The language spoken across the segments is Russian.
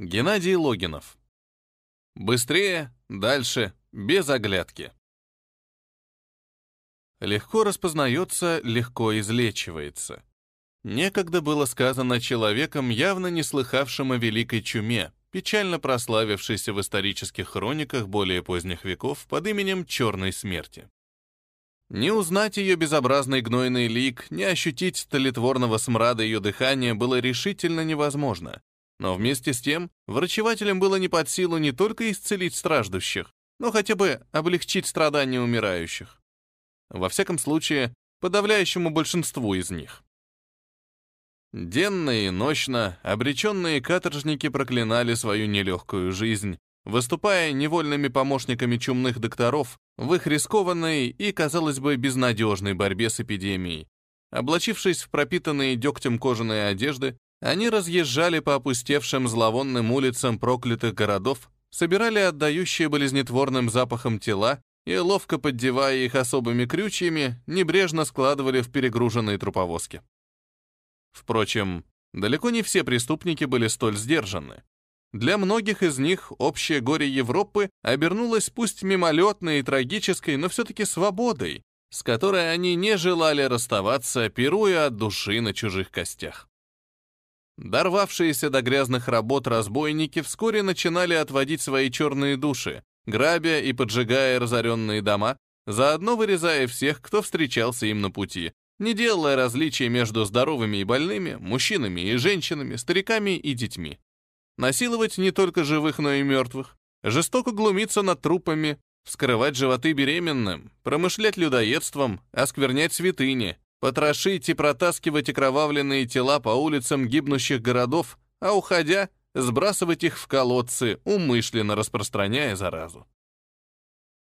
Геннадий Логинов. Быстрее, дальше, без оглядки. Легко распознается, легко излечивается. Некогда было сказано человеком, явно не слыхавшим о великой чуме, печально прославившейся в исторических хрониках более поздних веков под именем Черной смерти. Не узнать ее безобразный гнойный лик, не ощутить толетворного смрада ее дыхания было решительно невозможно. Но вместе с тем, врачевателям было не под силу не только исцелить страждущих, но хотя бы облегчить страдания умирающих. Во всяком случае, подавляющему большинству из них. Денно и ночно обреченные каторжники проклинали свою нелегкую жизнь, выступая невольными помощниками чумных докторов в их рискованной и, казалось бы, безнадежной борьбе с эпидемией. Облачившись в пропитанные дегтем кожаные одежды, они разъезжали по опустевшим зловонным улицам проклятых городов, собирали отдающие болезнетворным запахом тела и, ловко поддевая их особыми крючьями, небрежно складывали в перегруженные труповозки. Впрочем, далеко не все преступники были столь сдержаны. Для многих из них общее горе Европы обернулось пусть мимолетной и трагической, но все-таки свободой, с которой они не желали расставаться, пируя от души на чужих костях. Дорвавшиеся до грязных работ разбойники вскоре начинали отводить свои черные души, грабя и поджигая разоренные дома, заодно вырезая всех, кто встречался им на пути, не делая различий между здоровыми и больными, мужчинами и женщинами, стариками и детьми. Насиловать не только живых, но и мертвых, жестоко глумиться над трупами, вскрывать животы беременным, промышлять людоедством, осквернять святыни, потрошить и протаскивать окровавленные тела по улицам гибнущих городов, а уходя, сбрасывать их в колодцы, умышленно распространяя заразу.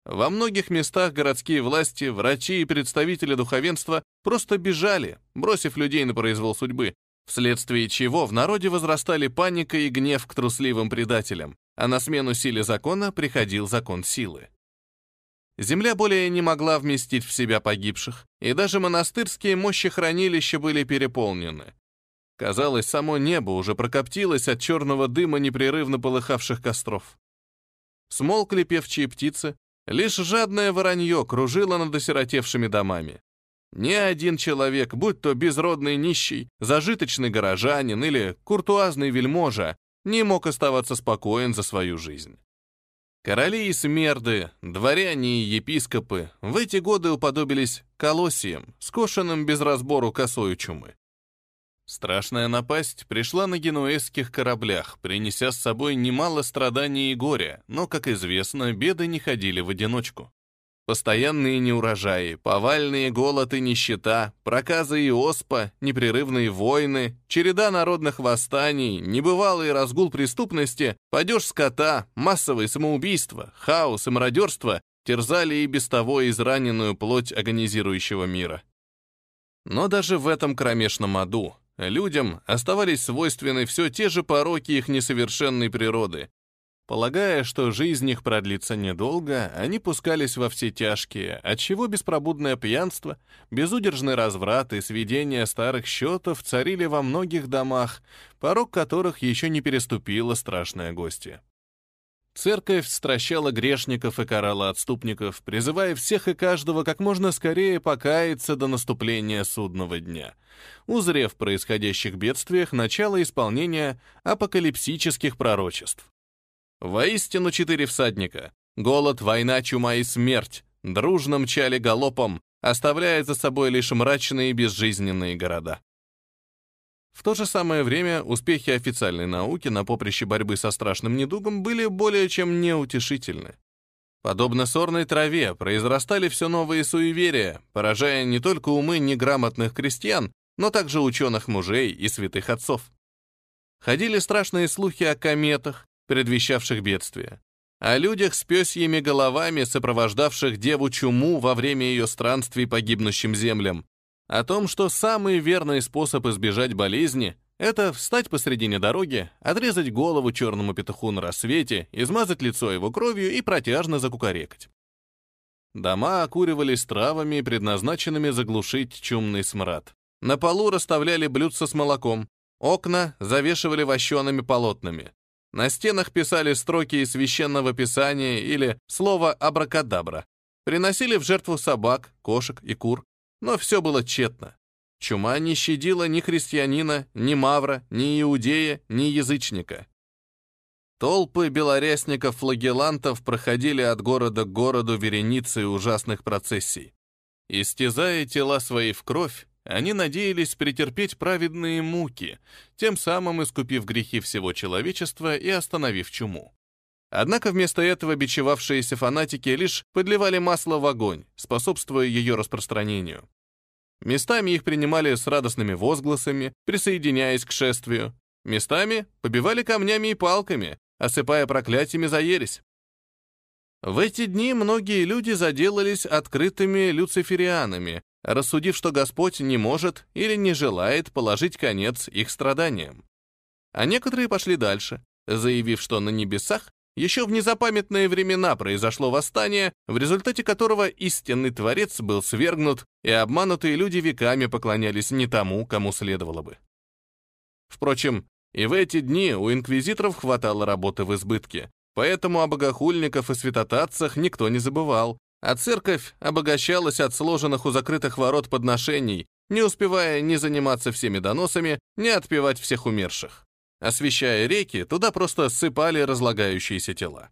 Во многих местах городские власти, врачи и представители духовенства просто бежали, бросив людей на произвол судьбы, вследствие чего в народе возрастали паника и гнев к трусливым предателям, а на смену силе закона приходил закон силы. Земля более не могла вместить в себя погибших, и даже монастырские мощи хранилища были переполнены. Казалось, само небо уже прокоптилось от черного дыма непрерывно полыхавших костров. Смолкли певчие птицы, лишь жадное воронье кружило над осиротевшими домами. Ни один человек, будь то безродный нищий, зажиточный горожанин или куртуазный вельможа, не мог оставаться спокоен за свою жизнь. Короли и смерды, дворяне и епископы в эти годы уподобились колоссиям, скошенным без разбору косою чумы. Страшная напасть пришла на генуэзских кораблях, принеся с собой немало страданий и горя, но, как известно, беды не ходили в одиночку. Постоянные неурожаи, повальные голод и нищета, проказы и оспа, непрерывные войны, череда народных восстаний, небывалый разгул преступности, падеж скота, массовые самоубийства, хаос и мародерство терзали и без того израненную плоть агонизирующего мира. Но даже в этом кромешном аду людям оставались свойственны все те же пороки их несовершенной природы, Полагая, что жизнь их продлится недолго, они пускались во все тяжкие, отчего беспробудное пьянство, безудержный разврат и сведение старых счетов царили во многих домах, порог которых еще не переступила страшная гостья. Церковь стращала грешников и карала отступников, призывая всех и каждого как можно скорее покаяться до наступления судного дня, узрев в происходящих бедствиях начало исполнения апокалипсических пророчеств. Воистину четыре всадника. Голод, война, чума и смерть дружно мчали галопом, оставляя за собой лишь мрачные безжизненные города. В то же самое время успехи официальной науки на поприще борьбы со страшным недугом были более чем неутешительны. Подобно сорной траве произрастали все новые суеверия, поражая не только умы неграмотных крестьян, но также ученых мужей и святых отцов. Ходили страшные слухи о кометах, предвещавших бедствие, о людях с пёсьими головами, сопровождавших деву чуму во время ее странствий по гибнущим землям, о том, что самый верный способ избежать болезни — это встать посредине дороги, отрезать голову черному петуху на рассвете, измазать лицо его кровью и протяжно закукарекать. Дома окуривались травами, предназначенными заглушить чумный смрад. На полу расставляли блюдца с молоком, окна завешивали вощеными полотнами, На стенах писали строки из священного писания или слово «абракадабра». Приносили в жертву собак, кошек и кур, но все было тщетно. Чума не щадила ни христианина, ни мавра, ни иудея, ни язычника. Толпы белорясников-флагелантов проходили от города к городу вереницей ужасных процессий. Истязая тела свои в кровь, они надеялись претерпеть праведные муки, тем самым искупив грехи всего человечества и остановив чуму. Однако вместо этого бичевавшиеся фанатики лишь подливали масло в огонь, способствуя ее распространению. Местами их принимали с радостными возгласами, присоединяясь к шествию. Местами побивали камнями и палками, осыпая проклятиями за ересь. В эти дни многие люди заделались открытыми люциферианами, рассудив, что Господь не может или не желает положить конец их страданиям. А некоторые пошли дальше, заявив, что на небесах еще в незапамятные времена произошло восстание, в результате которого истинный Творец был свергнут, и обманутые люди веками поклонялись не тому, кому следовало бы. Впрочем, и в эти дни у инквизиторов хватало работы в избытке, поэтому о богохульников и святотатцах никто не забывал, а церковь обогащалась от сложенных у закрытых ворот подношений, не успевая ни заниматься всеми доносами, ни отпевать всех умерших. Освещая реки, туда просто ссыпали разлагающиеся тела.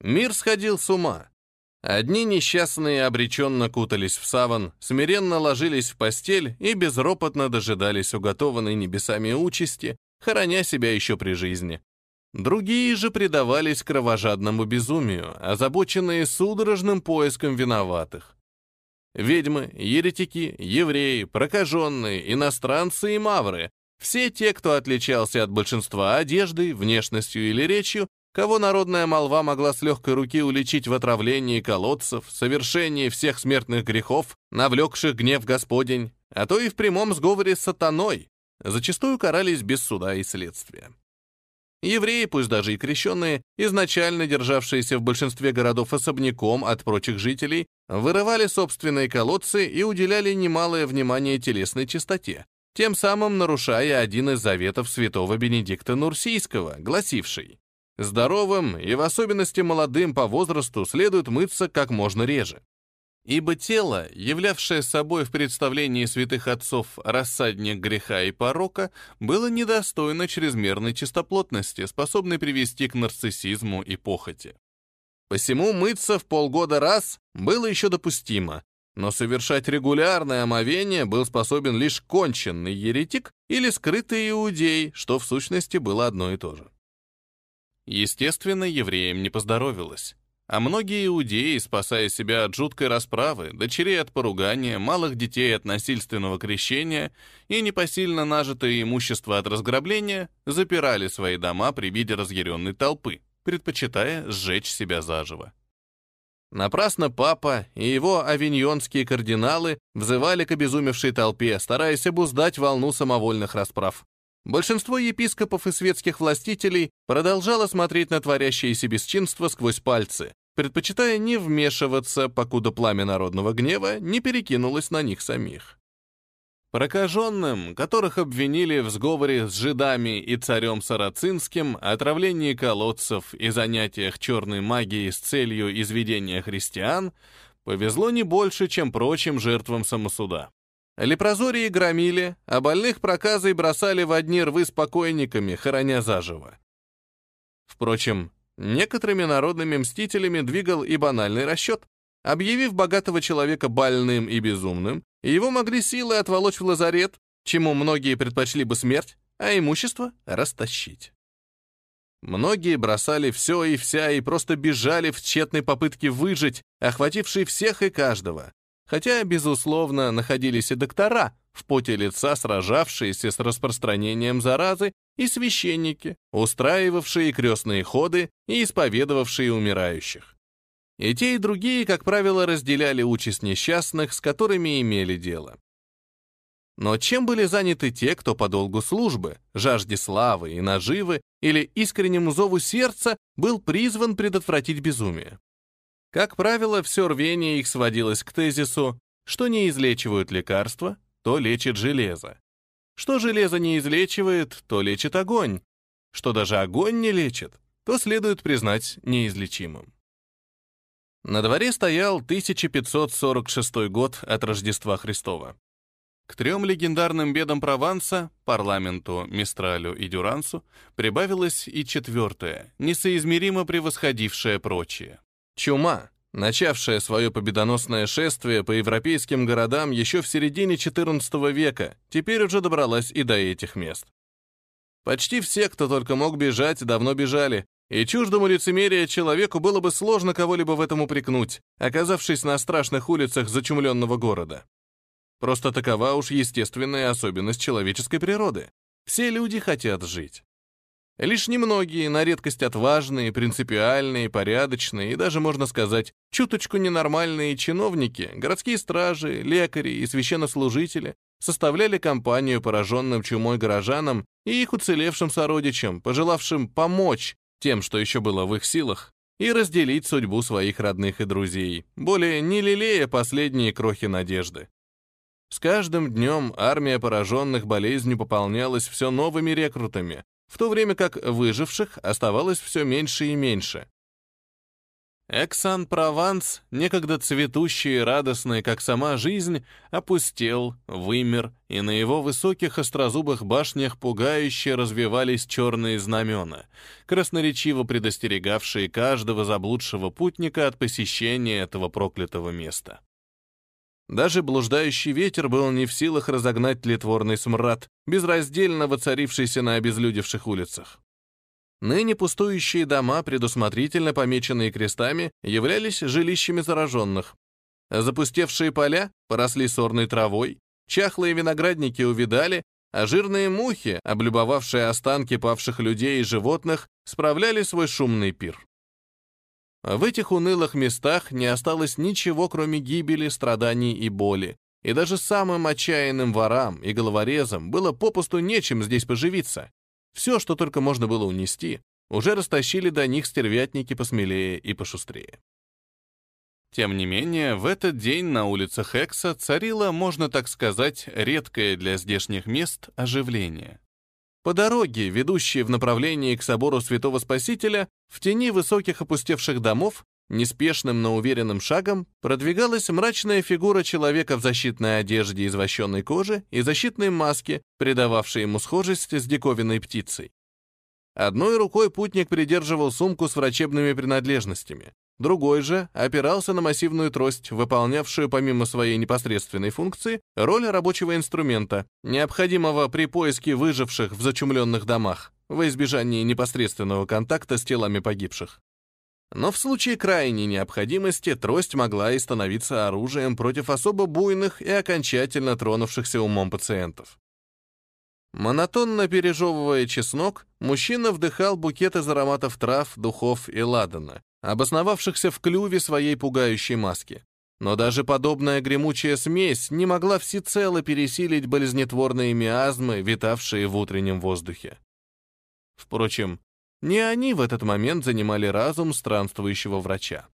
Мир сходил с ума. Одни несчастные обреченно кутались в саван, смиренно ложились в постель и безропотно дожидались уготованной небесами участи, хороня себя еще при жизни. Другие же предавались кровожадному безумию, озабоченные судорожным поиском виноватых. Ведьмы, еретики, евреи, прокаженные, иностранцы и мавры все те, кто отличался от большинства одеждой, внешностью или речью, кого народная молва могла с легкой руки уличить в отравлении колодцев, совершении всех смертных грехов, навлекших гнев Господень, а то и в прямом сговоре с сатаной, зачастую карались без суда и следствия. Евреи, пусть даже и крещенные, изначально державшиеся в большинстве городов особняком от прочих жителей, вырывали собственные колодцы и уделяли немалое внимание телесной чистоте, тем самым нарушая один из заветов святого Бенедикта Нурсийского, гласивший «Здоровым и в особенности молодым по возрасту следует мыться как можно реже». Ибо тело, являвшее собой в представлении святых отцов рассадник греха и порока, было недостойно чрезмерной чистоплотности, способной привести к нарциссизму и похоти. Посему мыться в полгода раз было еще допустимо, но совершать регулярное омовение был способен лишь конченный еретик или скрытый иудей, что в сущности было одно и то же. Естественно, евреям не поздоровилось. А многие иудеи, спасая себя от жуткой расправы, дочерей от поругания, малых детей от насильственного крещения и непосильно нажитое имущество от разграбления, запирали свои дома при виде разъяренной толпы, предпочитая сжечь себя заживо. Напрасно папа и его авиньонские кардиналы взывали к обезумевшей толпе, стараясь обуздать волну самовольных расправ. Большинство епископов и светских властителей продолжало смотреть на творящееся бесчинство сквозь пальцы, предпочитая не вмешиваться, покуда пламя народного гнева не перекинулось на них самих. Прокаженным, которых обвинили в сговоре с жидами и царем Сарацинским, отравлении колодцев и занятиях черной магией с целью изведения христиан, повезло не больше, чем прочим жертвам самосуда. Лепрозории громили, а больных проказой бросали в одни рвы с покойниками, хороня заживо. Впрочем, некоторыми народными мстителями двигал и банальный расчет. Объявив богатого человека больным и безумным, его могли силой отволочь в лазарет, чему многие предпочли бы смерть, а имущество растащить. Многие бросали все и вся и просто бежали в тщетной попытке выжить, охватившей всех и каждого. Хотя, безусловно, находились и доктора, в поте лица сражавшиеся с распространением заразы, и священники, устраивавшие крестные ходы и исповедовавшие умирающих. И те, и другие, как правило, разделяли участь несчастных, с которыми имели дело. Но чем были заняты те, кто по долгу службы, жажде славы и наживы или искреннему зову сердца был призван предотвратить безумие? Как правило, все рвение их сводилось к тезису, что не излечивают лекарства, то лечит железо. Что железо не излечивает, то лечит огонь. что даже огонь не лечит, то следует признать неизлечимым. На дворе стоял 1546 год от Рождества Христова. К трем легендарным бедам Прованса, парламенту, Мистралю и Дюрансу, прибавилось и четвертое, несоизмеримо превосходившее прочие. Чума, начавшая свое победоносное шествие по европейским городам еще в середине XIV века, теперь уже добралась и до этих мест. Почти все, кто только мог бежать, давно бежали, и чуждому лицемерия человеку было бы сложно кого-либо в этом упрекнуть, оказавшись на страшных улицах зачумленного города. Просто такова уж естественная особенность человеческой природы. Все люди хотят жить. Лишь немногие, на редкость отважные, принципиальные, порядочные и даже, можно сказать, чуточку ненормальные чиновники, городские стражи, лекари и священнослужители составляли компанию пораженным чумой горожанам и их уцелевшим сородичам, пожелавшим помочь тем, что еще было в их силах, и разделить судьбу своих родных и друзей, более не лелея последние крохи надежды. С каждым днем армия пораженных болезнью пополнялась все новыми рекрутами, в то время как выживших оставалось все меньше и меньше. Эксан-Прованс, некогда цветущий и радостный, как сама жизнь, опустел, вымер, и на его высоких острозубых башнях пугающе развивались черные знамена, красноречиво предостерегавшие каждого заблудшего путника от посещения этого проклятого места. Даже блуждающий ветер был не в силах разогнать тлетворный смрад, безраздельно воцарившийся на обезлюдевших улицах. Ныне пустующие дома, предусмотрительно помеченные крестами, являлись жилищами зараженных. Запустевшие поля поросли сорной травой, чахлые виноградники увидали, а жирные мухи, облюбовавшие останки павших людей и животных, справляли свой шумный пир. В этих унылых местах не осталось ничего, кроме гибели, страданий и боли. И даже самым отчаянным ворам и головорезам было попусту нечем здесь поживиться. Все, что только можно было унести, уже растащили до них стервятники посмелее и пошустрее. Тем не менее, в этот день на улицах Экса царило, можно так сказать, редкое для здешних мест оживление. По дороге, ведущей в направлении к собору Святого Спасителя, в тени высоких опустевших домов, неспешным, но уверенным шагом продвигалась мрачная фигура человека в защитной одежде из вощенной кожи и защитной маске, придававшей ему схожесть с диковинной птицей. Одной рукой путник придерживал сумку с врачебными принадлежностями, Другой же опирался на массивную трость, выполнявшую помимо своей непосредственной функции роль рабочего инструмента, необходимого при поиске выживших в зачумленных домах, во избежание непосредственного контакта с телами погибших. Но в случае крайней необходимости трость могла и становиться оружием против особо буйных и окончательно тронувшихся умом пациентов. Монотонно пережевывая чеснок, мужчина вдыхал букет из ароматов трав, духов и ладана, обосновавшихся в клюве своей пугающей маски. Но даже подобная гремучая смесь не могла всецело пересилить болезнетворные миазмы, витавшие в утреннем воздухе. Впрочем, не они в этот момент занимали разум странствующего врача.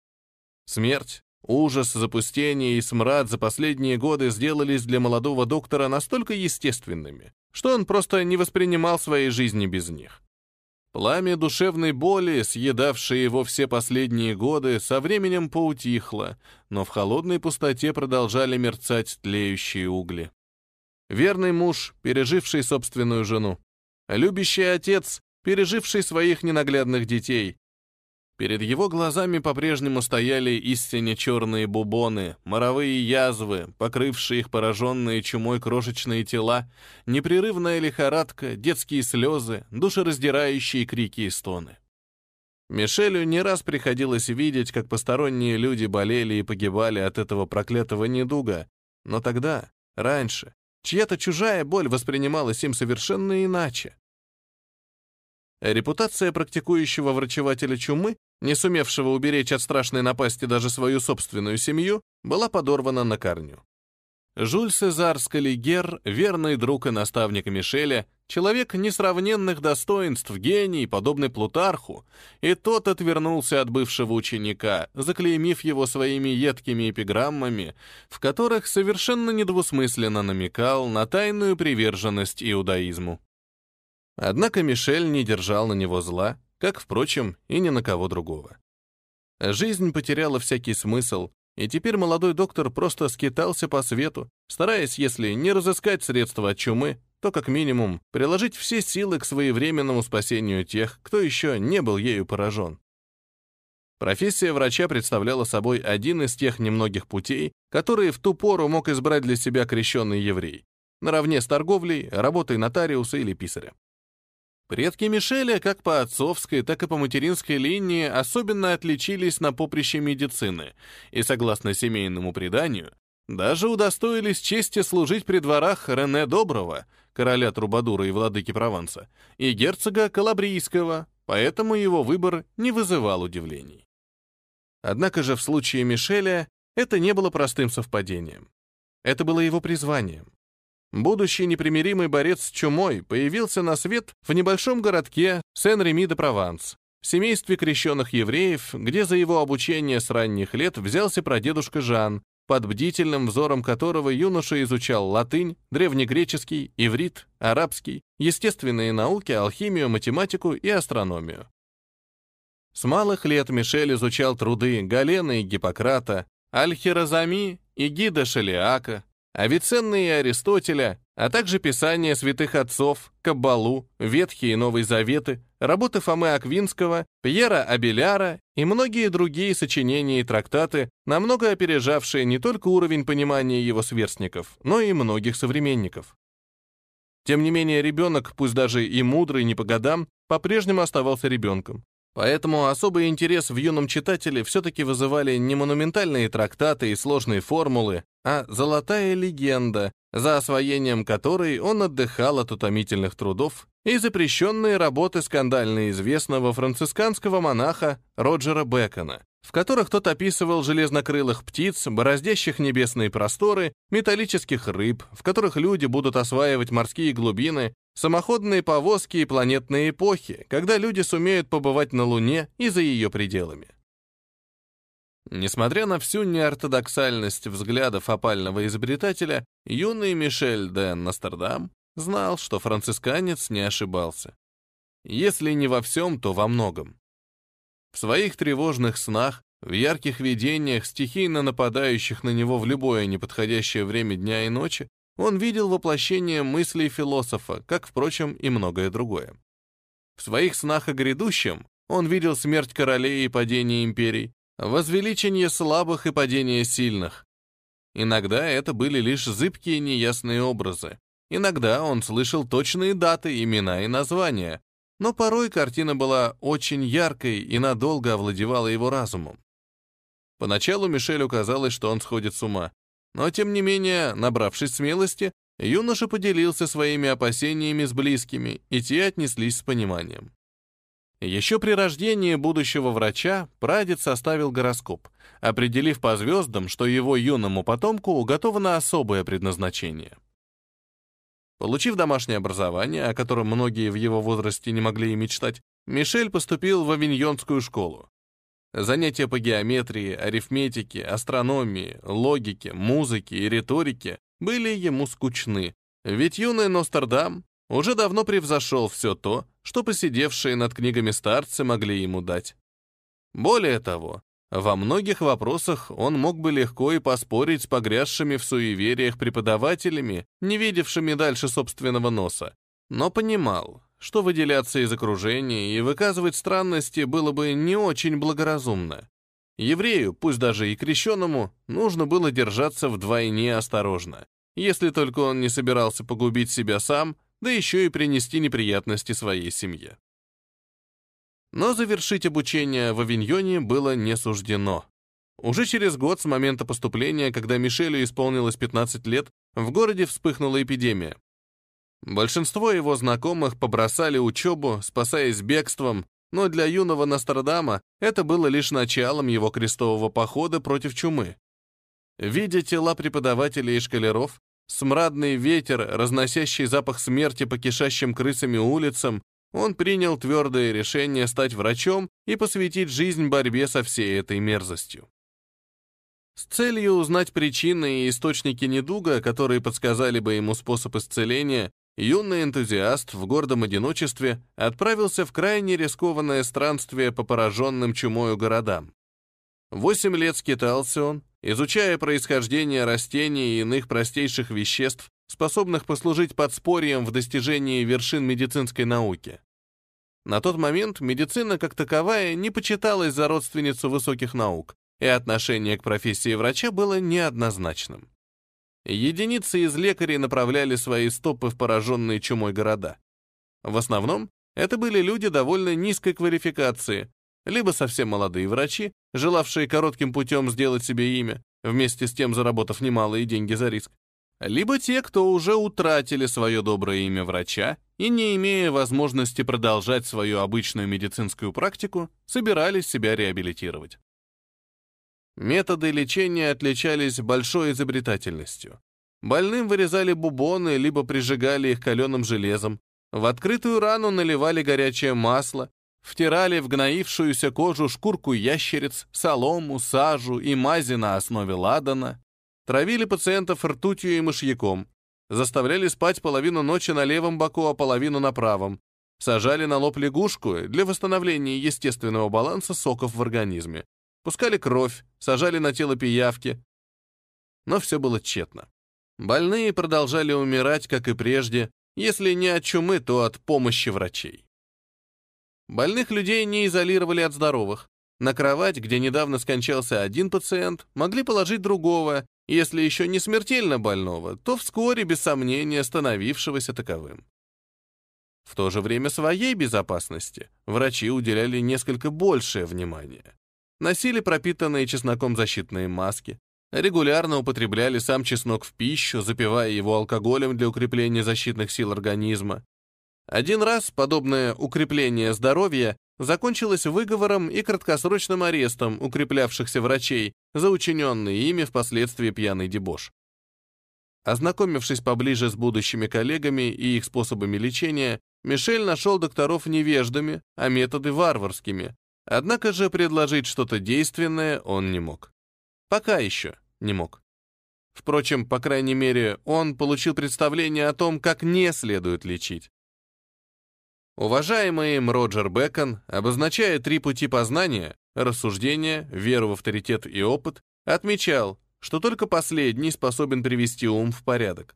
Смерть, ужас, запустение и смрад за последние годы сделались для молодого доктора настолько естественными, что он просто не воспринимал своей жизни без них. Пламя душевной боли, съедавшее его все последние годы, со временем поутихло, но в холодной пустоте продолжали мерцать тлеющие угли. Верный муж, переживший собственную жену. Любящий отец, переживший своих ненаглядных детей. Перед его глазами по-прежнему стояли истинно черные бубоны, моровые язвы, покрывшие их пораженные чумой крошечные тела, непрерывная лихорадка, детские слезы, душераздирающие крики и стоны. Мишелю не раз приходилось видеть, как посторонние люди болели и погибали от этого проклятого недуга, но тогда, раньше, чья-то чужая боль воспринималась им совершенно иначе. Репутация практикующего врачевателя чумы не сумевшего уберечь от страшной напасти даже свою собственную семью, была подорвана на корню. Жюль Сезар Скалигер, верный друг и наставник Мишеля, человек несравненных достоинств, гений, подобный Плутарху, и тот отвернулся от бывшего ученика, заклеймив его своими едкими эпиграммами, в которых совершенно недвусмысленно намекал на тайную приверженность иудаизму. Однако Мишель не держал на него зла, как, впрочем, и ни на кого другого. Жизнь потеряла всякий смысл, и теперь молодой доктор просто скитался по свету, стараясь, если не разыскать средства от чумы, то, как минимум, приложить все силы к своевременному спасению тех, кто еще не был ею поражен. Профессия врача представляла собой один из тех немногих путей, которые в ту пору мог избрать для себя крещенный еврей, наравне с торговлей, работой нотариуса или писаря. Предки Мишеля как по отцовской, так и по материнской линии особенно отличились на поприще медицины и, согласно семейному преданию, даже удостоились чести служить при дворах Рене Доброго, короля Трубадура и владыки Прованса, и герцога Калабрийского, поэтому его выбор не вызывал удивлений. Однако же в случае Мишеля это не было простым совпадением. Это было его призванием. Будущий непримиримый борец с чумой появился на свет в небольшом городке Сен-Реми-де-Прованс, семействе крещенных евреев, где за его обучение с ранних лет взялся прадедушка Жан, под бдительным взором которого юноша изучал латынь, древнегреческий, иврит, арабский, естественные науки, алхимию, математику и астрономию. С малых лет Мишель изучал труды Галена и Гиппократа, Аль-Хиразами и Гида Шелиака, Авиценны и Аристотеля, а также писания святых отцов, Каббалу, Ветхие и Новые Заветы, работы Фомы Аквинского, Пьера Абеляра и многие другие сочинения и трактаты, намного опережавшие не только уровень понимания его сверстников, но и многих современников. Тем не менее, ребенок, пусть даже и мудрый не по годам, по-прежнему оставался ребенком. Поэтому особый интерес в юном читателе все-таки вызывали не монументальные трактаты и сложные формулы, а золотая легенда, за освоением которой он отдыхал от утомительных трудов, и запрещенные работы скандально известного францисканского монаха Роджера Бекона, в которых тот описывал железнокрылых птиц, бороздящих небесные просторы, металлических рыб, в которых люди будут осваивать морские глубины, Самоходные повозки и планетные эпохи, когда люди сумеют побывать на Луне и за ее пределами. Несмотря на всю неортодоксальность взглядов опального изобретателя, юный Мишель де Настердам знал, что францисканец не ошибался. Если не во всем, то во многом. В своих тревожных снах, в ярких видениях, стихийно нападающих на него в любое неподходящее время дня и ночи, он видел воплощение мыслей философа, как, впрочем, и многое другое. В своих снах о грядущем он видел смерть королей и падение империй, возвеличение слабых и падение сильных. Иногда это были лишь зыбкие неясные образы. Иногда он слышал точные даты, имена и названия, но порой картина была очень яркой и надолго овладевала его разумом. Поначалу Мишелю казалось, что он сходит с ума, но, тем не менее, набравшись смелости, юноша поделился своими опасениями с близкими, и те отнеслись с пониманием. Еще при рождении будущего врача прадед составил гороскоп, определив по звездам, что его юному потомку уготовано особое предназначение. Получив домашнее образование, о котором многие в его возрасте не могли и мечтать, Мишель поступил в Авиньонскую школу. Занятия по геометрии, арифметике, астрономии, логике, музыке и риторике были ему скучны, ведь юный Нострадам уже давно превзошел все то, что посидевшие над книгами старцы могли ему дать. Более того, во многих вопросах он мог бы легко и поспорить с погрязшими в суевериях преподавателями, не видевшими дальше собственного носа, но понимал, что выделяться из окружения и выказывать странности было бы не очень благоразумно. Еврею, пусть даже и крещенному, нужно было держаться вдвойне осторожно, если только он не собирался погубить себя сам, да еще и принести неприятности своей семье. Но завершить обучение в Авиньоне было не суждено. Уже через год с момента поступления, когда Мишелю исполнилось 15 лет, в городе вспыхнула эпидемия. Большинство его знакомых побросали учебу, спасаясь бегством, но для юного Нострадама это было лишь началом его крестового похода против чумы. Видя тела преподавателей и шкалеров, смрадный ветер, разносящий запах смерти по кишащим крысами улицам, он принял твердое решение стать врачом и посвятить жизнь борьбе со всей этой мерзостью. С целью узнать причины и источники недуга, которые подсказали бы ему способ исцеления, юный энтузиаст в гордом одиночестве отправился в крайне рискованное странствие по пораженным чумою городам. Восемь лет скитался он, изучая происхождение растений и иных простейших веществ, способных послужить подспорьем в достижении вершин медицинской науки. На тот момент медицина как таковая не почиталась за родственницу высоких наук, и отношение к профессии врача было неоднозначным. Единицы из лекарей направляли свои стопы в пораженные чумой города. В основном это были люди довольно низкой квалификации, либо совсем молодые врачи, желавшие коротким путем сделать себе имя, вместе с тем заработав немалые деньги за риск, либо те, кто уже утратили свое доброе имя врача и, не имея возможности продолжать свою обычную медицинскую практику, собирались себя реабилитировать. Методы лечения отличались большой изобретательностью. Больным вырезали бубоны, либо прижигали их каленым железом, в открытую рану наливали горячее масло, втирали в гноившуюся кожу шкурку ящериц, солому, сажу и мази на основе ладана, травили пациентов ртутью и мышьяком, заставляли спать половину ночи на левом боку, а половину на правом, сажали на лоб лягушку для восстановления естественного баланса соков в организме, пускали кровь, сажали на тело пиявки. Но все было тщетно. Больные продолжали умирать, как и прежде, если не от чумы, то от помощи врачей. Больных людей не изолировали от здоровых. На кровать, где недавно скончался один пациент, могли положить другого, если еще не смертельно больного, то вскоре, без сомнения, становившегося таковым. В то же время своей безопасности врачи уделяли несколько большее внимание носили пропитанные чесноком защитные маски, регулярно употребляли сам чеснок в пищу, запивая его алкоголем для укрепления защитных сил организма. Один раз подобное укрепление здоровья закончилось выговором и краткосрочным арестом укреплявшихся врачей за учиненный ими впоследствии пьяный дебош. Ознакомившись поближе с будущими коллегами и их способами лечения, Мишель нашел докторов невеждами, а методы варварскими, Однако же предложить что-то действенное он не мог. Пока еще не мог. Впрочем, по крайней мере, он получил представление о том, как не следует лечить. Уважаемый им Роджер Бэкон, обозначая три пути познания — рассуждение, веру в авторитет и опыт, отмечал, что только последний способен привести ум в порядок.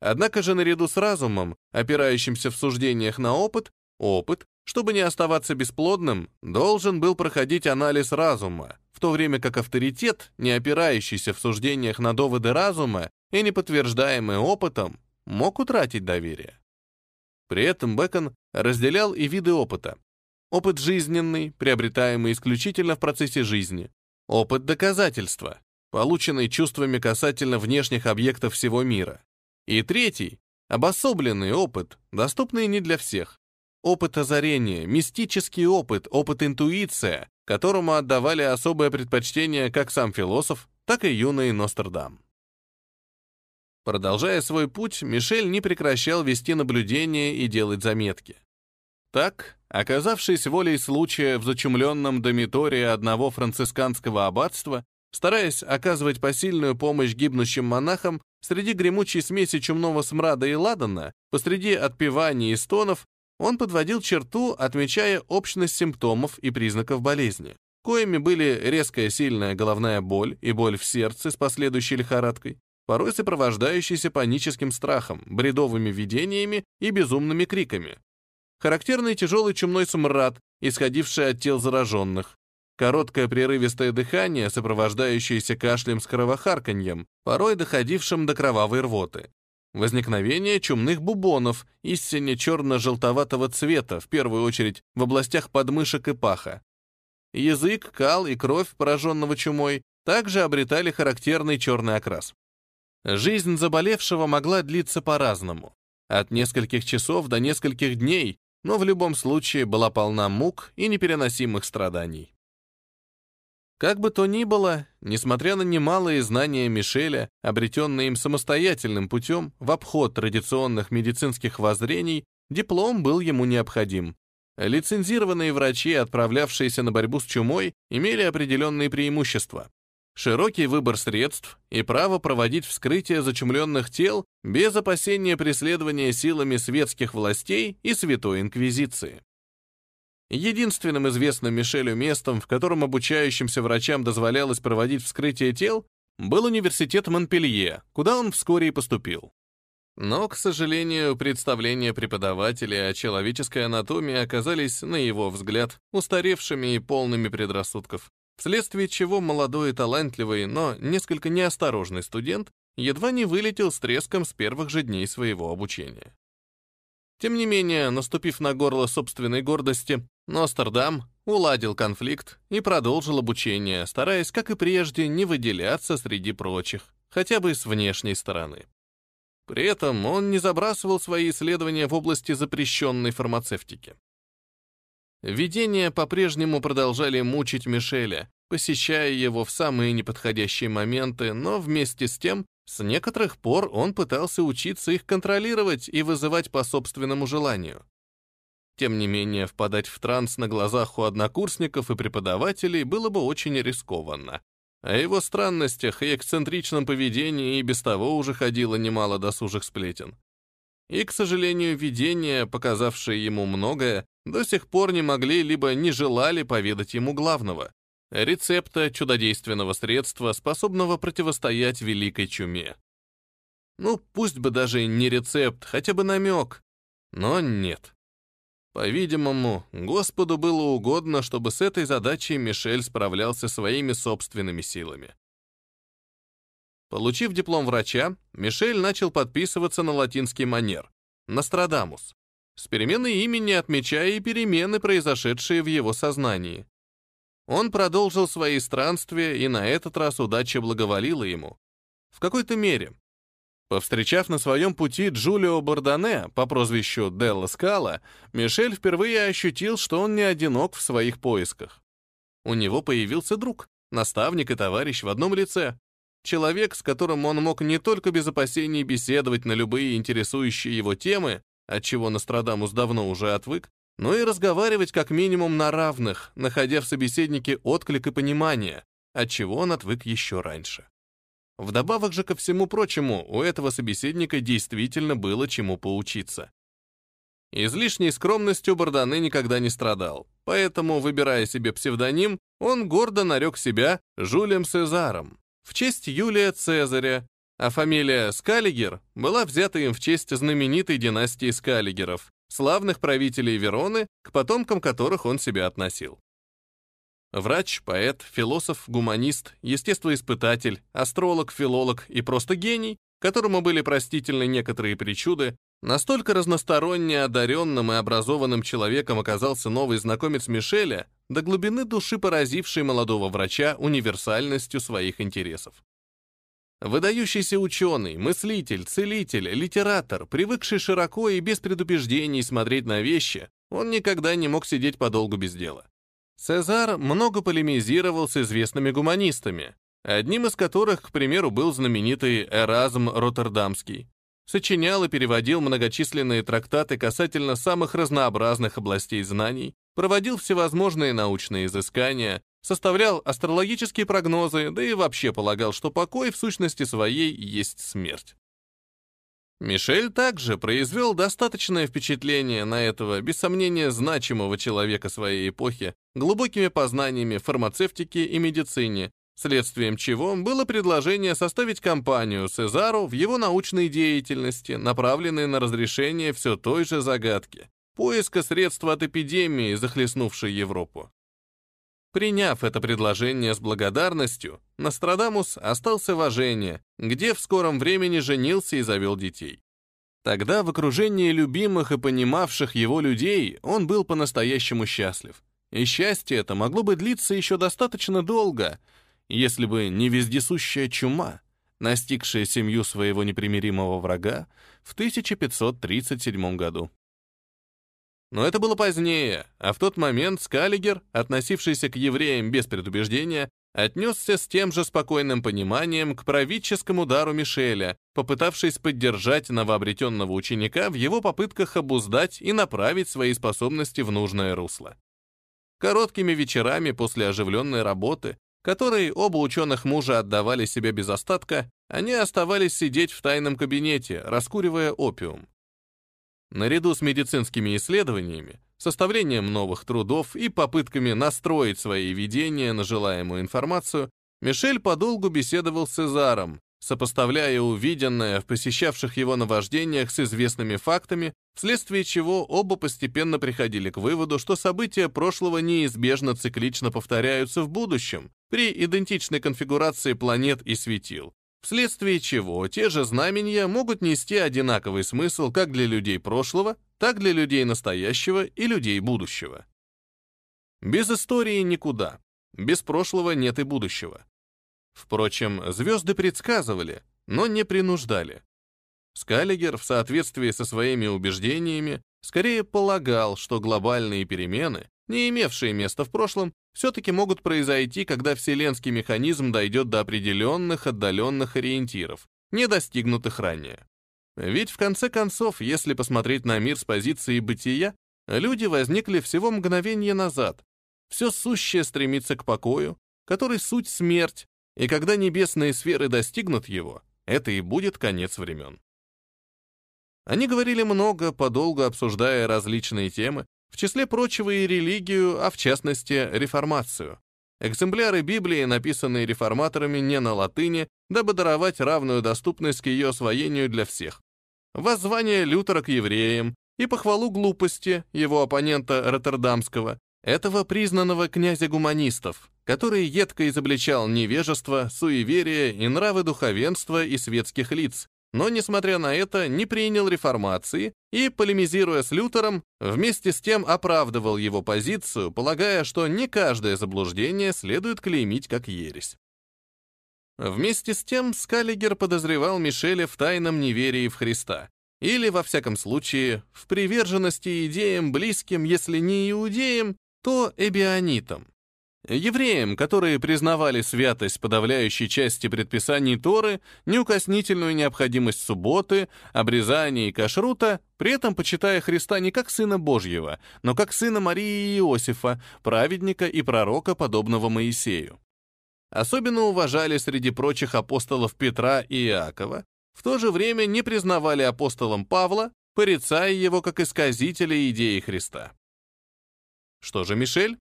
Однако же наряду с разумом, опирающимся в суждениях на опыт, опыт чтобы не оставаться бесплодным, должен был проходить анализ разума, в то время как авторитет, не опирающийся в суждениях на доводы разума и не подтверждаемый опытом, мог утратить доверие. При этом Бэкон разделял и виды опыта. Опыт жизненный, приобретаемый исключительно в процессе жизни. Опыт доказательства, полученный чувствами касательно внешних объектов всего мира. И третий — обособленный опыт, доступный не для всех, Опыт озарения, мистический опыт, опыт интуиция, которому отдавали особое предпочтение как сам философ, так и юный Нострдам. Продолжая свой путь, Мишель не прекращал вести наблюдения и делать заметки. Так, оказавшись волей случая в зачумленном домитории одного францисканского аббатства, стараясь оказывать посильную помощь гибнущим монахам, среди гремучей смеси чумного смрада и ладана, посреди отпеваний и стонов, он подводил черту, отмечая общность симптомов и признаков болезни, коими были резкая сильная головная боль и боль в сердце с последующей лихорадкой, порой сопровождающейся паническим страхом, бредовыми видениями и безумными криками. Характерный тяжелый чумной смрад, исходивший от тел зараженных, короткое прерывистое дыхание, сопровождающееся кашлем с кровохарканьем, порой доходившим до кровавой рвоты, Возникновение чумных бубонов истинно черно-желтоватого цвета, в первую очередь в областях подмышек и паха. Язык, кал и кровь пораженного чумой также обретали характерный черный окрас. Жизнь заболевшего могла длиться по-разному, от нескольких часов до нескольких дней, но в любом случае была полна мук и непереносимых страданий. Как бы то ни было, несмотря на немалые знания Мишеля, обретенные им самостоятельным путем, в обход традиционных медицинских воззрений, диплом был ему необходим. Лицензированные врачи, отправлявшиеся на борьбу с чумой, имели определенные преимущества. Широкий выбор средств и право проводить вскрытие зачумленных тел без опасения преследования силами светских властей и Святой Инквизиции. Единственным известным Мишелю местом, в котором обучающимся врачам дозволялось проводить вскрытие тел, был университет Монпелье, куда он вскоре и поступил. Но, к сожалению, представления преподавателя о человеческой анатомии оказались, на его взгляд, устаревшими и полными предрассудков, вследствие чего молодой и талантливый, но несколько неосторожный студент едва не вылетел с треском с первых же дней своего обучения. Тем не менее, наступив на горло собственной гордости, Ностердам уладил конфликт и продолжил обучение, стараясь, как и прежде, не выделяться среди прочих, хотя бы с внешней стороны. При этом он не забрасывал свои исследования в области запрещенной фармацевтики. Видения по-прежнему продолжали мучить Мишеля, посещая его в самые неподходящие моменты, но вместе с тем, с некоторых пор он пытался учиться их контролировать и вызывать по собственному желанию. Тем не менее, впадать в транс на глазах у однокурсников и преподавателей было бы очень рискованно. О его странностях и эксцентричном поведении и без того уже ходило немало досужих сплетен. И, к сожалению, видения, показавшие ему многое, до сих пор не могли либо не желали поведать ему главного — рецепта чудодейственного средства, способного противостоять великой чуме. Ну, пусть бы даже не рецепт, хотя бы намек. Но нет. По-видимому, Господу было угодно, чтобы с этой задачей Мишель справлялся своими собственными силами. Получив диплом врача, Мишель начал подписываться на латинский манер «Нострадамус», с переменой имени отмечая и перемены, произошедшие в его сознании. Он продолжил свои странствия, и на этот раз удача благоволила ему. В какой-то мере, Повстречав на своем пути Джулио Бордане по прозвищу Делла Скала, Мишель впервые ощутил, что он не одинок в своих поисках. У него появился друг, наставник и товарищ в одном лице. Человек, с которым он мог не только без опасений беседовать на любые интересующие его темы, от чего Нострадамус давно уже отвык, но и разговаривать как минимум на равных, находя в собеседнике отклик и понимание, от чего он отвык еще раньше. Вдобавок же ко всему прочему, у этого собеседника действительно было чему поучиться. Излишней скромностью Барданы никогда не страдал, поэтому, выбирая себе псевдоним, он гордо нарек себя Жулем Цезаром в честь Юлия Цезаря, а фамилия Скаллигер была взята им в честь знаменитой династии Скаллигеров, славных правителей Вероны, к потомкам которых он себя относил. Врач, поэт, философ, гуманист, естествоиспытатель, астролог, филолог и просто гений, которому были простительны некоторые причуды, настолько разносторонне одаренным и образованным человеком оказался новый знакомец Мишеля, до глубины души поразивший молодого врача универсальностью своих интересов. Выдающийся ученый, мыслитель, целитель, литератор, привыкший широко и без предубеждений смотреть на вещи, он никогда не мог сидеть подолгу без дела. Цезар много полемизировал с известными гуманистами, одним из которых, к примеру, был знаменитый Эразм Роттердамский. Сочинял и переводил многочисленные трактаты касательно самых разнообразных областей знаний, проводил всевозможные научные изыскания, составлял астрологические прогнозы, да и вообще полагал, что покой в сущности своей есть смерть. Мишель также произвел достаточное впечатление на этого, без сомнения, значимого человека своей эпохи, глубокими познаниями фармацевтики и медицине, следствием чего было предложение составить компанию Сезару в его научной деятельности, направленной на разрешение все той же загадки — поиска средств от эпидемии, захлестнувшей Европу. Приняв это предложение с благодарностью, Нострадамус остался в Ажене, где в скором времени женился и завел детей. Тогда в окружении любимых и понимавших его людей он был по-настоящему счастлив. И счастье это могло бы длиться еще достаточно долго, если бы не вездесущая чума, настигшая семью своего непримиримого врага в 1537 году. Но это было позднее, а в тот момент Скаллигер, относившийся к евреям без предубеждения, отнесся с тем же спокойным пониманием к правительскому дару Мишеля, попытавшись поддержать новообретенного ученика в его попытках обуздать и направить свои способности в нужное русло. Короткими вечерами после оживленной работы, которой оба ученых мужа отдавали себе без остатка, они оставались сидеть в тайном кабинете, раскуривая опиум. Наряду с медицинскими исследованиями, составлением новых трудов и попытками настроить свои видения на желаемую информацию, Мишель подолгу беседовал с Цезаром, сопоставляя увиденное в посещавших его наваждениях с известными фактами, вследствие чего оба постепенно приходили к выводу, что события прошлого неизбежно циклично повторяются в будущем при идентичной конфигурации планет и светил, вследствие чего те же знамения могут нести одинаковый смысл как для людей прошлого, так для людей настоящего и людей будущего. Без истории никуда, без прошлого нет и будущего. Впрочем, звезды предсказывали, но не принуждали. Скаллигер, в соответствии со своими убеждениями, скорее полагал, что глобальные перемены, не имевшие места в прошлом, все-таки могут произойти, когда вселенский механизм дойдет до определенных отдаленных ориентиров, не достигнутых ранее. Ведь в конце концов, если посмотреть на мир с позиции бытия, люди возникли всего мгновение назад. Все сущее стремится к покою, который суть смерть, и когда небесные сферы достигнут его, это и будет конец времен. Они говорили много, подолгу обсуждая различные темы, в числе прочего и религию, а в частности реформацию. Экземпляры Библии, написанные реформаторами не на латыни, дабы даровать равную доступность к ее освоению для всех. Воззвание Лютера к евреям и похвалу глупости его оппонента Роттердамского, этого признанного князя гуманистов, который едко изобличал невежество, суеверие и нравы духовенства и светских лиц, но, несмотря на это, не принял реформации и, полемизируя с Лютером, вместе с тем оправдывал его позицию, полагая, что не каждое заблуждение следует клеймить как ересь. Вместе с тем Скаллигер подозревал Мишеля в тайном неверии в Христа, или, во всяком случае, в приверженности идеям близким, если не иудеям, то эбионитам. Евреям, которые признавали святость подавляющей части предписаний Торы, неукоснительную необходимость субботы, обрезания и кашрута, при этом почитая Христа не как Сына Божьего, но как Сына Марии и Иосифа, праведника и пророка, подобного Моисею. Особенно уважали среди прочих апостолов Петра и Иакова, в то же время не признавали апостолом Павла, порицая его как исказителя идеи Христа. Что же Мишель?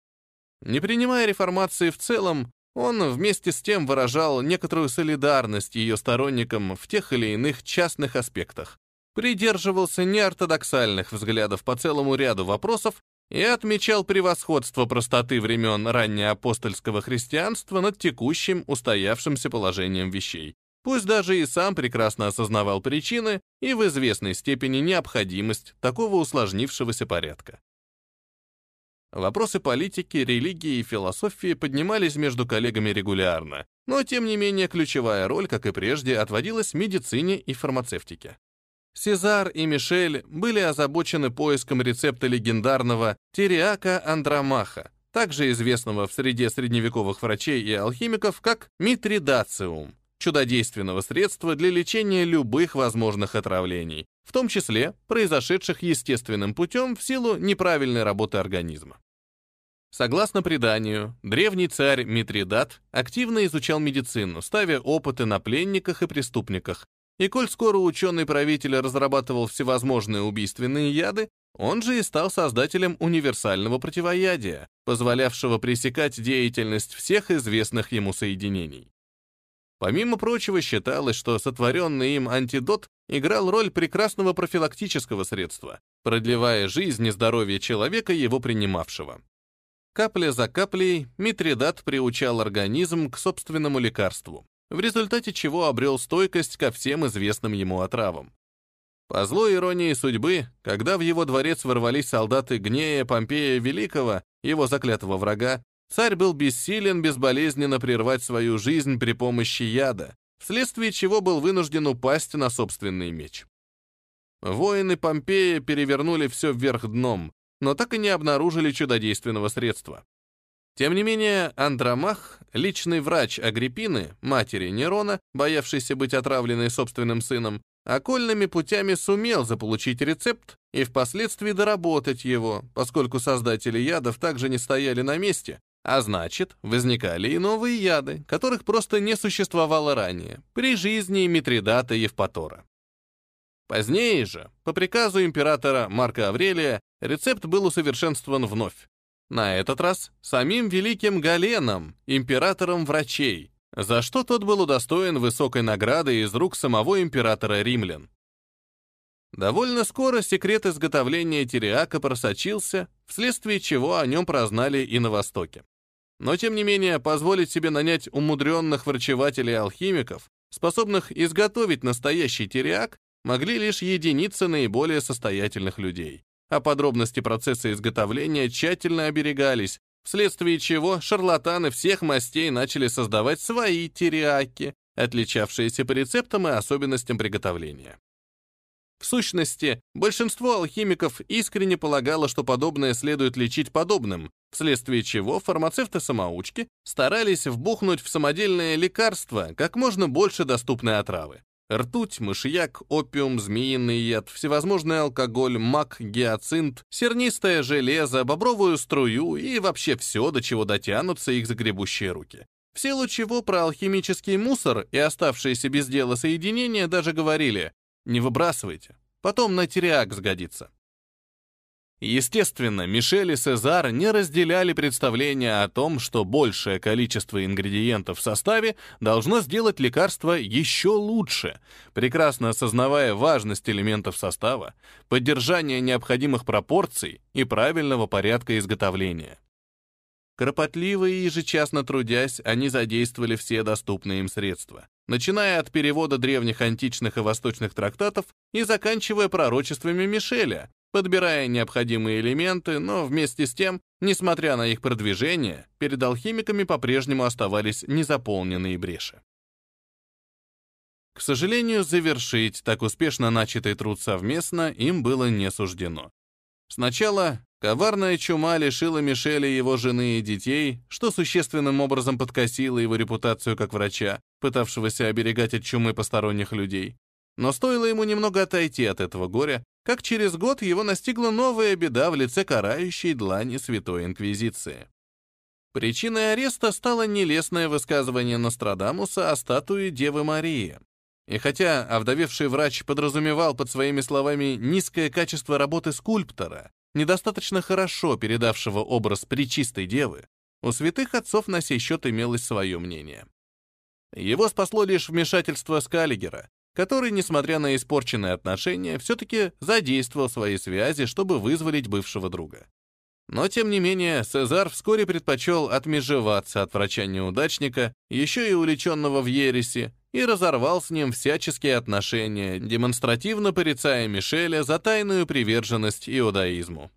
Не принимая реформации в целом, он вместе с тем выражал некоторую солидарность ее сторонникам в тех или иных частных аспектах, придерживался неортодоксальных взглядов по целому ряду вопросов и отмечал превосходство простоты времен раннеапостольского христианства над текущим устоявшимся положением вещей. Пусть даже и сам прекрасно осознавал причины и в известной степени необходимость такого усложнившегося порядка. Вопросы политики, религии и философии поднимались между коллегами регулярно, но тем не менее ключевая роль, как и прежде, отводилась медицине и фармацевтике. Сезар и Мишель были озабочены поиском рецепта легендарного тириака андромаха, также известного в среде средневековых врачей и алхимиков как митридациум, чудодейственного средства для лечения любых возможных отравлений, в том числе произошедших естественным путем в силу неправильной работы организма. Согласно преданию, древний царь Митридат активно изучал медицину, ставя опыты на пленниках и преступниках. И коль скоро ученый-правитель разрабатывал всевозможные убийственные яды, он же и стал создателем универсального противоядия, позволявшего пресекать деятельность всех известных ему соединений. Помимо прочего, считалось, что сотворенный им антидот играл роль прекрасного профилактического средства, продлевая жизнь и здоровье человека, его принимавшего. Капля за каплей Митридат приучал организм к собственному лекарству, в результате чего обрел стойкость ко всем известным ему отравам. По злой иронии судьбы, когда в его дворец ворвались солдаты Гнея Помпея Великого, его заклятого врага, царь был бессилен безболезненно прервать свою жизнь при помощи яда, вследствие чего был вынужден упасть на собственный меч. Воины Помпея перевернули все вверх дном, но так и не обнаружили чудодейственного средства. Тем не менее, Андромах, личный врач Агриппины, матери Нерона, боявшийся быть отравленной собственным сыном, окольными путями сумел заполучить рецепт и впоследствии доработать его, поскольку создатели ядов также не стояли на месте, А значит, возникали и новые яды, которых просто не существовало ранее, при жизни Митридата Евпатора. Позднее же, по приказу императора Марка Аврелия, рецепт был усовершенствован вновь. На этот раз самим великим Галеном, императором врачей, за что тот был удостоен высокой награды из рук самого императора римлян. Довольно скоро секрет изготовления тириака просочился, вследствие чего о нем прознали и на Востоке. Но, тем не менее, позволить себе нанять умудренных врачевателей-алхимиков, способных изготовить настоящий тириак, могли лишь единицы наиболее состоятельных людей, а подробности процесса изготовления тщательно оберегались, вследствие чего шарлатаны всех мастей начали создавать свои тириаки, отличавшиеся по рецептам и особенностям приготовления. В сущности, большинство алхимиков искренне полагало, что подобное следует лечить подобным, вследствие чего фармацевты-самоучки старались вбухнуть в самодельное лекарство как можно больше доступной отравы. Ртуть, мышьяк, опиум, змеиный яд, всевозможный алкоголь, мак, гиацинт, сернистое железо, бобровую струю и вообще все, до чего дотянутся их загребущие руки. В силу чего про алхимический мусор и оставшиеся без дела соединения даже говорили не выбрасывайте. Потом на тириак сгодится. Естественно, Мишель и Сезар не разделяли представление о том, что большее количество ингредиентов в составе должно сделать лекарство еще лучше, прекрасно осознавая важность элементов состава, поддержание необходимых пропорций и правильного порядка изготовления. Кропотливо и ежечасно трудясь, они задействовали все доступные им средства начиная от перевода древних античных и восточных трактатов и заканчивая пророчествами Мишеля, подбирая необходимые элементы, но вместе с тем, несмотря на их продвижение, перед алхимиками по-прежнему оставались незаполненные бреши. К сожалению, завершить так успешно начатый труд совместно им было не суждено. Сначала коварная чума лишила Мишеля его жены и детей, что существенным образом подкосило его репутацию как врача, пытавшегося оберегать от чумы посторонних людей. Но стоило ему немного отойти от этого горя, как через год его настигла новая беда в лице карающей длани Святой Инквизиции. Причиной ареста стало нелестное высказывание Нострадамуса о статуе Девы Марии. И хотя овдовевший врач подразумевал под своими словами низкое качество работы скульптора, недостаточно хорошо передавшего образ Пречистой Девы, у святых отцов на сей счет имелось свое мнение. Его спасло лишь вмешательство Скаллигера, который, несмотря на испорченные отношения, все-таки задействовал свои связи, чтобы вызволить бывшего друга. Но, тем не менее, Цезар вскоре предпочел отмежеваться от врача-неудачника, еще и увлеченного в ересе, и разорвал с ним всяческие отношения, демонстративно порицая Мишеля за тайную приверженность иудаизму.